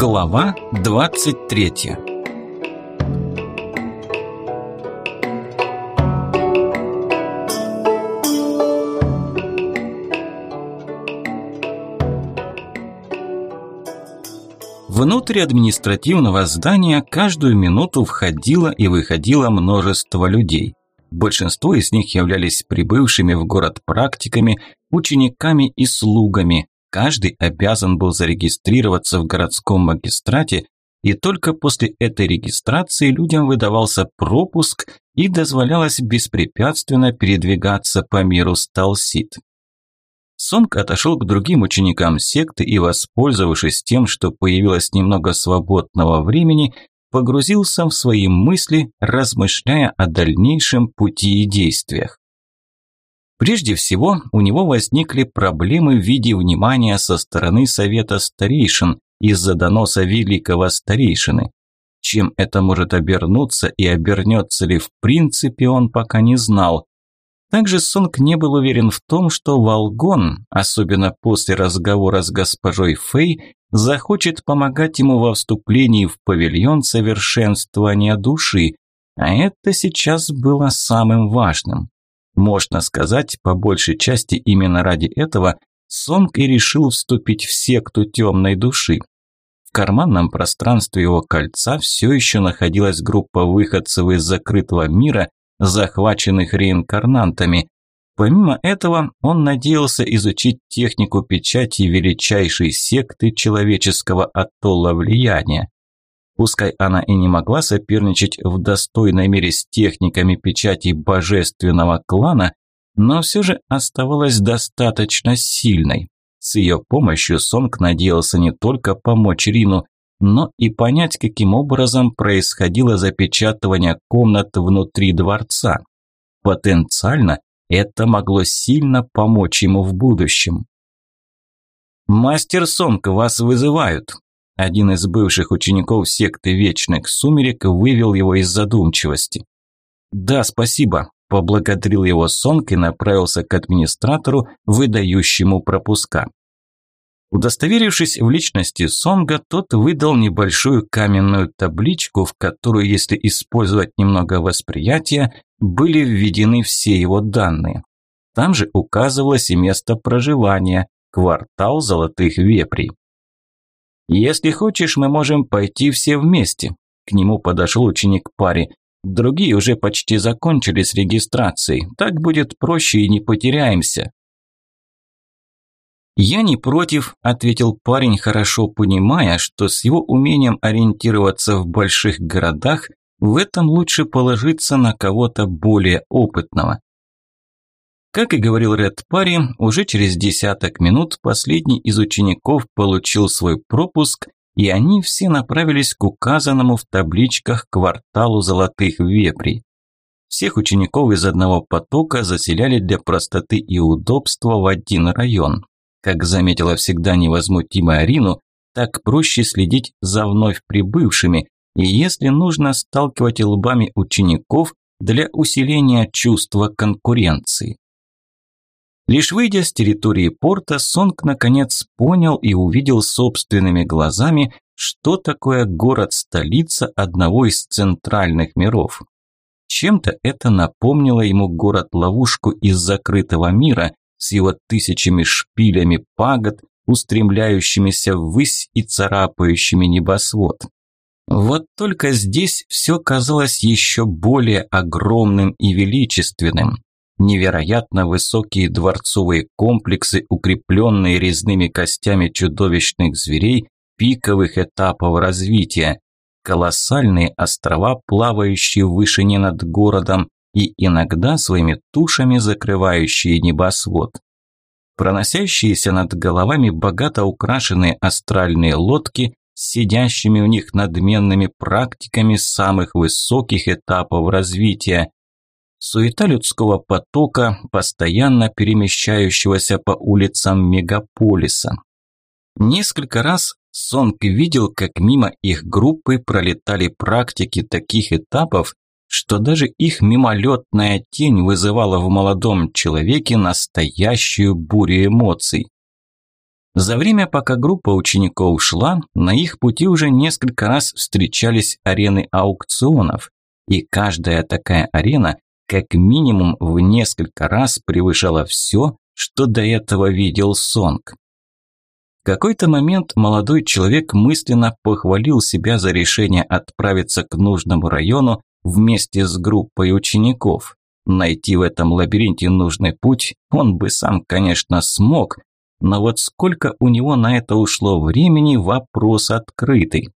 Глава 23 Внутрь административного здания каждую минуту входило и выходило множество людей. Большинство из них являлись прибывшими в город практиками, учениками и слугами. Каждый обязан был зарегистрироваться в городском магистрате, и только после этой регистрации людям выдавался пропуск и дозволялось беспрепятственно передвигаться по миру Сталсит. Сонг отошел к другим ученикам секты и, воспользовавшись тем, что появилось немного свободного времени, погрузился в свои мысли, размышляя о дальнейшем пути и действиях. Прежде всего, у него возникли проблемы в виде внимания со стороны Совета Старейшин из-за доноса великого старейшины. Чем это может обернуться и обернется ли в принципе, он пока не знал. Также Сонг не был уверен в том, что Волгон, особенно после разговора с госпожой Фэй, захочет помогать ему во вступлении в павильон совершенствования души, а это сейчас было самым важным. Можно сказать, по большей части именно ради этого Сонг и решил вступить в секту темной души. В карманном пространстве его кольца все еще находилась группа выходцев из закрытого мира, захваченных реинкарнантами. Помимо этого, он надеялся изучить технику печати величайшей секты человеческого атолла влияния. Пускай она и не могла соперничать в достойной мере с техниками печати божественного клана, но все же оставалась достаточно сильной. С ее помощью Сонг надеялся не только помочь Рину, но и понять, каким образом происходило запечатывание комнат внутри дворца. Потенциально это могло сильно помочь ему в будущем. «Мастер Сонг, вас вызывают!» Один из бывших учеников секты Вечных Сумерек вывел его из задумчивости. «Да, спасибо», – поблагодарил его Сонг и направился к администратору, выдающему пропуска. Удостоверившись в личности Сонга, тот выдал небольшую каменную табличку, в которую, если использовать немного восприятия, были введены все его данные. Там же указывалось и место проживания – квартал Золотых Вепрей. «Если хочешь, мы можем пойти все вместе», – к нему подошел ученик паре. «Другие уже почти закончили с регистрацией, так будет проще и не потеряемся». «Я не против», – ответил парень, хорошо понимая, что с его умением ориентироваться в больших городах в этом лучше положиться на кого-то более опытного. Как и говорил Ред Парри, уже через десяток минут последний из учеников получил свой пропуск, и они все направились к указанному в табличках кварталу золотых вепрей. Всех учеников из одного потока заселяли для простоты и удобства в один район. Как заметила всегда невозмутимая Рину, так проще следить за вновь прибывшими, и если нужно сталкивать лбами учеников для усиления чувства конкуренции. Лишь выйдя с территории порта, Сонг наконец понял и увидел собственными глазами, что такое город-столица одного из центральных миров. Чем-то это напомнило ему город-ловушку из закрытого мира, с его тысячами шпилями пагод, устремляющимися ввысь и царапающими небосвод. Вот только здесь все казалось еще более огромным и величественным. Невероятно высокие дворцовые комплексы, укрепленные резными костями чудовищных зверей пиковых этапов развития, колоссальные острова, плавающие в вышине над городом, и иногда своими тушами закрывающие небосвод. Проносящиеся над головами богато украшенные астральные лодки с сидящими у них надменными практиками самых высоких этапов развития, суета людского потока, постоянно перемещающегося по улицам мегаполиса. Несколько раз Сонг видел, как мимо их группы пролетали практики таких этапов, что даже их мимолетная тень вызывала в молодом человеке настоящую бурю эмоций. За время, пока группа учеников шла, на их пути уже несколько раз встречались арены аукционов, и каждая такая арена как минимум в несколько раз превышала все, что до этого видел Сонг. В какой-то момент молодой человек мысленно похвалил себя за решение отправиться к нужному району вместе с группой учеников. Найти в этом лабиринте нужный путь он бы сам, конечно, смог, но вот сколько у него на это ушло времени – вопрос открытый.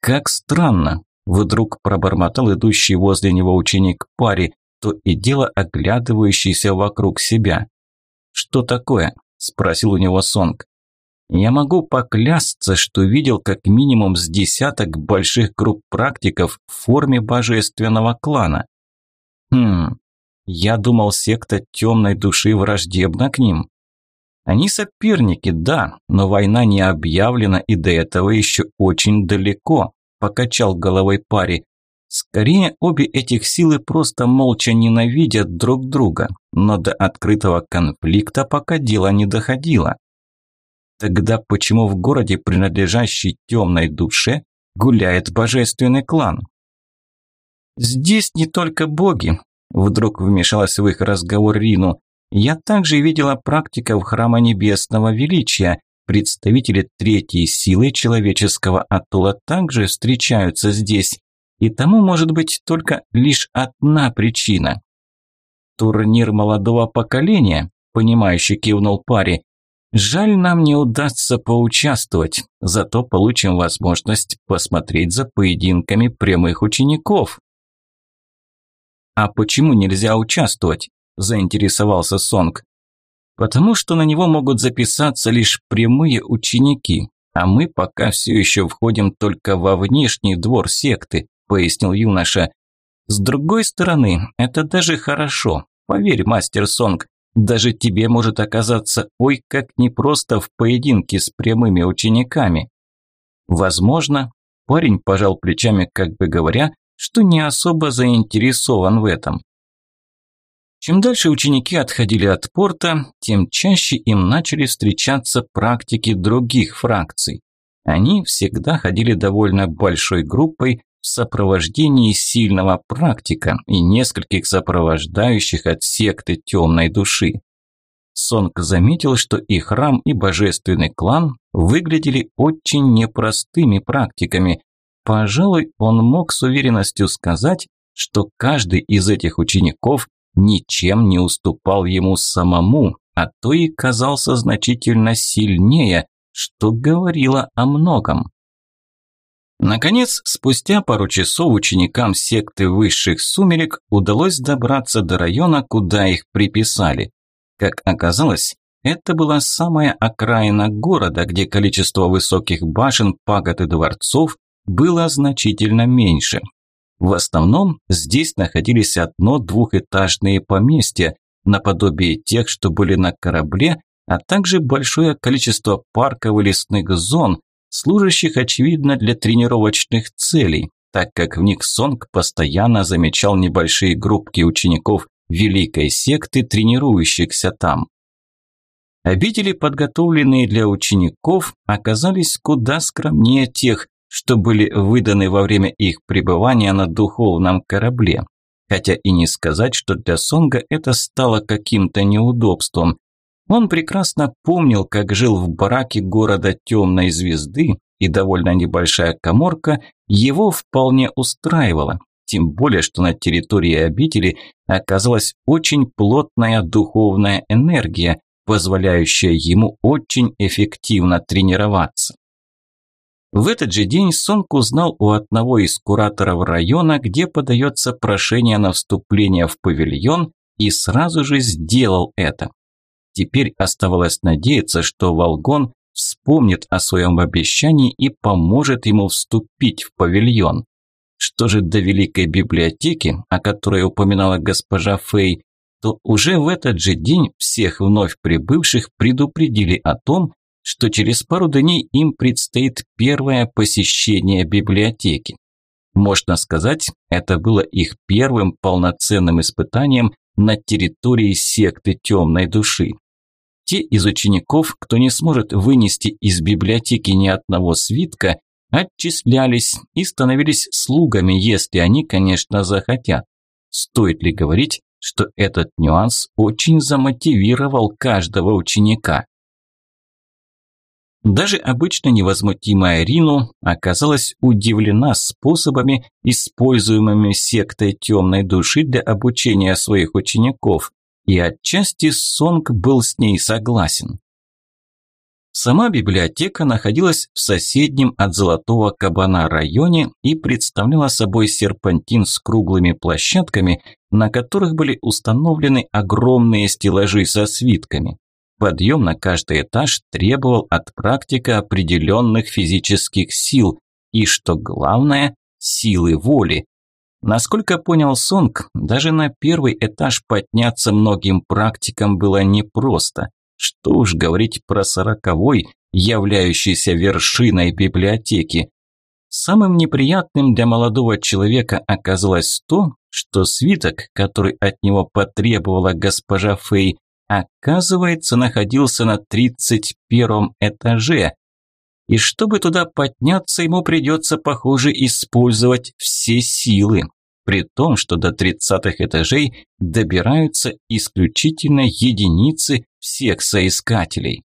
Как странно, вдруг пробормотал идущий возле него ученик паре, то и дело оглядывающийся вокруг себя. «Что такое?» – спросил у него Сонг. «Я могу поклясться, что видел как минимум с десяток больших групп практиков в форме божественного клана. Хм, я думал, секта темной души враждебна к ним. Они соперники, да, но война не объявлена и до этого еще очень далеко, покачал головой паре. Скорее, обе этих силы просто молча ненавидят друг друга, но до открытого конфликта пока дело не доходило. Тогда почему в городе, принадлежащей темной душе, гуляет божественный клан? Здесь не только боги, вдруг вмешалась в их разговор Рину. Я также видела практиков храма небесного величия. Представители третьей силы человеческого атула также встречаются здесь. И тому может быть только лишь одна причина. Турнир молодого поколения, понимающе кивнул паре. Жаль, нам не удастся поучаствовать, зато получим возможность посмотреть за поединками прямых учеников. А почему нельзя участвовать? заинтересовался Сонг. Потому что на него могут записаться лишь прямые ученики, а мы пока все еще входим только во внешний двор секты, пояснил юноша. С другой стороны, это даже хорошо. Поверь, мастер Сонг, даже тебе может оказаться ой как непросто в поединке с прямыми учениками. Возможно, парень пожал плечами, как бы говоря, что не особо заинтересован в этом. Чем дальше ученики отходили от порта, тем чаще им начали встречаться практики других фракций. Они всегда ходили довольно большой группой в сопровождении сильного практика и нескольких сопровождающих от секты темной души. Сонг заметил, что и храм, и божественный клан выглядели очень непростыми практиками. Пожалуй, он мог с уверенностью сказать, что каждый из этих учеников ничем не уступал ему самому, а то и казался значительно сильнее, что говорило о многом. Наконец, спустя пару часов ученикам секты высших сумерек удалось добраться до района, куда их приписали. Как оказалось, это была самая окраина города, где количество высоких башен, пагод и дворцов было значительно меньше. В основном здесь находились одно-двухэтажные поместья, наподобие тех, что были на корабле, а также большое количество парков и лесных зон, служащих, очевидно, для тренировочных целей, так как в них Сонг постоянно замечал небольшие группки учеников великой секты, тренирующихся там. Обители, подготовленные для учеников, оказались куда скромнее тех, что были выданы во время их пребывания на духовном корабле. Хотя и не сказать, что для Сонга это стало каким-то неудобством. Он прекрасно помнил, как жил в бараке города Темной Звезды, и довольно небольшая коморка его вполне устраивала. Тем более, что на территории обители оказалась очень плотная духовная энергия, позволяющая ему очень эффективно тренироваться. В этот же день Сонг узнал у одного из кураторов района, где подается прошение на вступление в павильон, и сразу же сделал это. Теперь оставалось надеяться, что Волгон вспомнит о своем обещании и поможет ему вступить в павильон. Что же до Великой библиотеки, о которой упоминала госпожа Фэй, то уже в этот же день всех вновь прибывших предупредили о том, что через пару дней им предстоит первое посещение библиотеки. Можно сказать, это было их первым полноценным испытанием на территории секты темной души. те из учеников, кто не сможет вынести из библиотеки ни одного свитка, отчислялись и становились слугами, если они, конечно, захотят. Стоит ли говорить, что этот нюанс очень замотивировал каждого ученика? Даже обычно невозмутимая Рину оказалась удивлена способами, используемыми сектой темной души для обучения своих учеников, и отчасти Сонг был с ней согласен. Сама библиотека находилась в соседнем от Золотого Кабана районе и представляла собой серпантин с круглыми площадками, на которых были установлены огромные стеллажи со свитками. Подъем на каждый этаж требовал от практика определенных физических сил и, что главное, силы воли. Насколько понял Сонг, даже на первый этаж подняться многим практикам было непросто. Что уж говорить про сороковой, являющийся вершиной библиотеки. Самым неприятным для молодого человека оказалось то, что свиток, который от него потребовала госпожа Фэй, оказывается, находился на 31 этаже. И чтобы туда подняться, ему придется, похоже, использовать все силы. При том, что до 30-х этажей добираются исключительно единицы всех соискателей.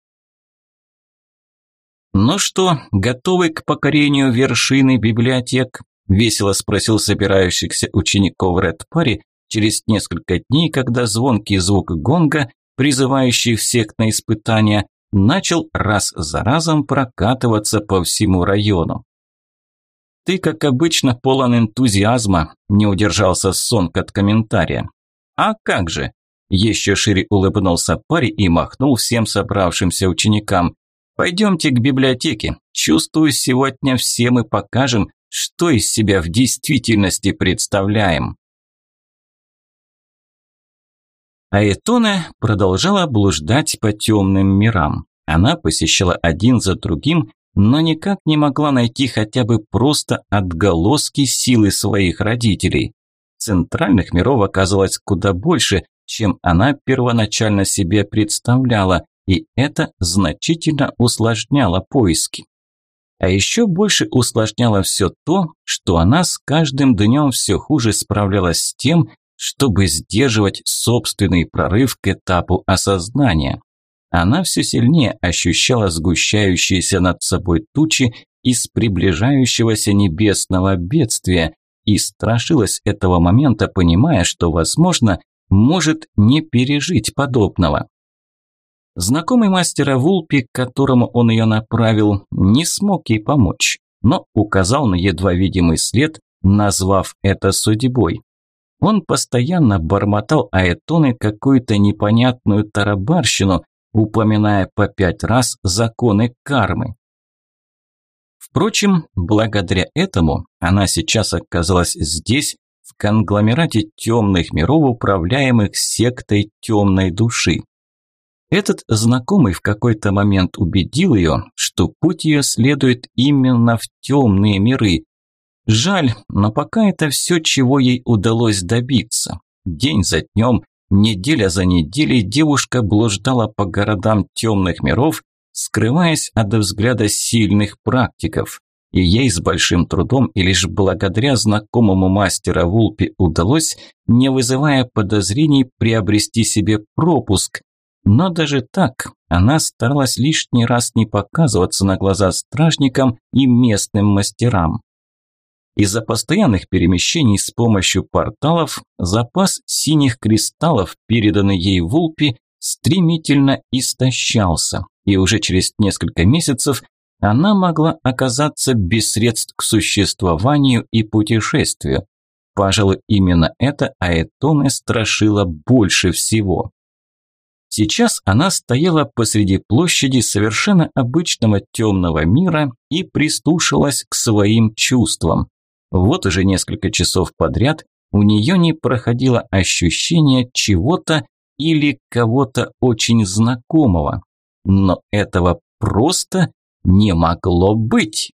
«Ну что, готовы к покорению вершины библиотек?» – весело спросил собирающихся учеников Ред Пари через несколько дней, когда звонкий звук гонга призывающий всех на испытания, начал раз за разом прокатываться по всему району. «Ты, как обычно, полон энтузиазма», – не удержался Сонг от комментария. «А как же?» – еще шире улыбнулся парень и махнул всем собравшимся ученикам. «Пойдемте к библиотеке. Чувствую, сегодня все мы покажем, что из себя в действительности представляем». Аэтона продолжала блуждать по темным мирам. Она посещала один за другим, но никак не могла найти хотя бы просто отголоски силы своих родителей. Центральных миров оказалось куда больше, чем она первоначально себе представляла, и это значительно усложняло поиски. А еще больше усложняло все то, что она с каждым днем все хуже справлялась с тем, чтобы сдерживать собственный прорыв к этапу осознания. Она все сильнее ощущала сгущающиеся над собой тучи из приближающегося небесного бедствия и страшилась этого момента, понимая, что, возможно, может не пережить подобного. Знакомый мастера Вулпи, к которому он ее направил, не смог ей помочь, но указал на едва видимый след, назвав это судьбой. Он постоянно бормотал аэтоны какую-то непонятную тарабарщину, упоминая по пять раз законы кармы. Впрочем, благодаря этому она сейчас оказалась здесь, в конгломерате темных миров, управляемых сектой темной души. Этот знакомый в какой-то момент убедил ее, что путь ее следует именно в темные миры, Жаль, но пока это все, чего ей удалось добиться. День за днем, неделя за неделей девушка блуждала по городам темных миров, скрываясь от взгляда сильных практиков. И ей с большим трудом и лишь благодаря знакомому мастера Вулпи удалось, не вызывая подозрений, приобрести себе пропуск. Но даже так она старалась лишний раз не показываться на глаза стражникам и местным мастерам. Из-за постоянных перемещений с помощью порталов запас синих кристаллов, переданный ей Вулпи, стремительно истощался, и уже через несколько месяцев она могла оказаться без средств к существованию и путешествию. Пожалуй, именно это Аэтоне страшило больше всего. Сейчас она стояла посреди площади совершенно обычного темного мира и прислушалась к своим чувствам. Вот уже несколько часов подряд у нее не проходило ощущение чего-то или кого-то очень знакомого. Но этого просто не могло быть.